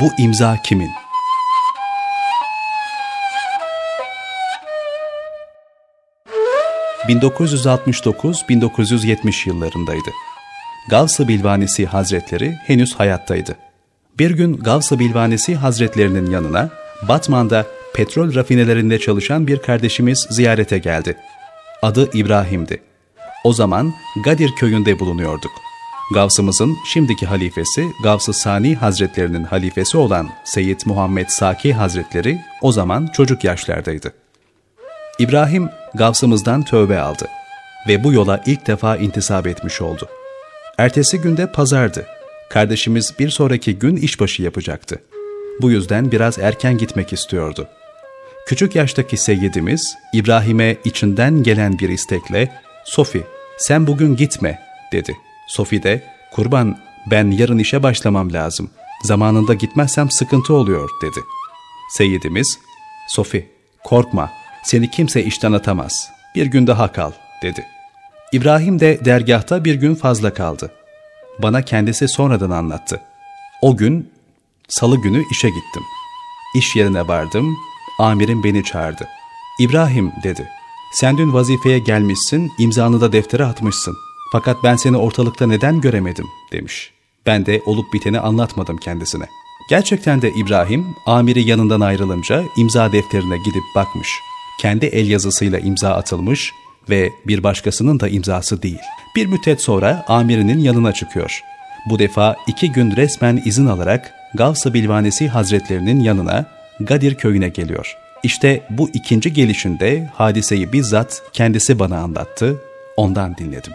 bu imza kimin? ...1969-1970 yıllarındaydı. Gavs-ı Bilvanesi Hazretleri henüz hayattaydı. Bir gün Gavs-ı Bilvanesi Hazretlerinin yanına Batman'da petrol rafinelerinde çalışan bir kardeşimiz ziyarete geldi. Adı İbrahim'di. O zaman Gadir köyünde bulunuyorduk. Gavsımızın şimdiki halifesi Gavs-ı Sani Hazretlerinin halifesi olan Seyyid Muhammed Saki Hazretleri o zaman çocuk yaşlardaydı. İbrahim Gavsımızdan tövbe aldı ve bu yola ilk defa intisap etmiş oldu. Ertesi günde pazardı. Kardeşimiz bir sonraki gün işbaşı yapacaktı. Bu yüzden biraz erken gitmek istiyordu. Küçük yaştaki seyyidimiz İbrahim'e içinden gelen bir istekle ''Sofi sen bugün gitme'' dedi. Sofi de ''Kurban ben yarın işe başlamam lazım. Zamanında gitmezsem sıkıntı oluyor'' dedi. Seyyidimiz ''Sofi korkma seni kimse işten atamaz. Bir gün daha kal'' dedi. İbrahim de dergahta bir gün fazla kaldı. Bana kendisi sonradan anlattı. O gün salı günü işe gittim. İş yerine vardım, amirim beni çağırdı. İbrahim dedi, sen dün vazifeye gelmişsin, imzanı da deftere atmışsın. Fakat ben seni ortalıkta neden göremedim demiş. Ben de olup biteni anlatmadım kendisine. Gerçekten de İbrahim, amiri yanından ayrılınca imza defterine gidip bakmış. Kendi el yazısıyla imza atılmış ve bir başkasının da imzası değil. Bir müddet sonra amirinin yanına çıkıyor. Bu defa iki gün resmen izin alarak Gavs-ı Bilvanesi Hazretlerinin yanına Gadir köyüne geliyor. İşte bu ikinci gelişinde hadiseyi bizzat kendisi bana anlattı, ondan dinledim.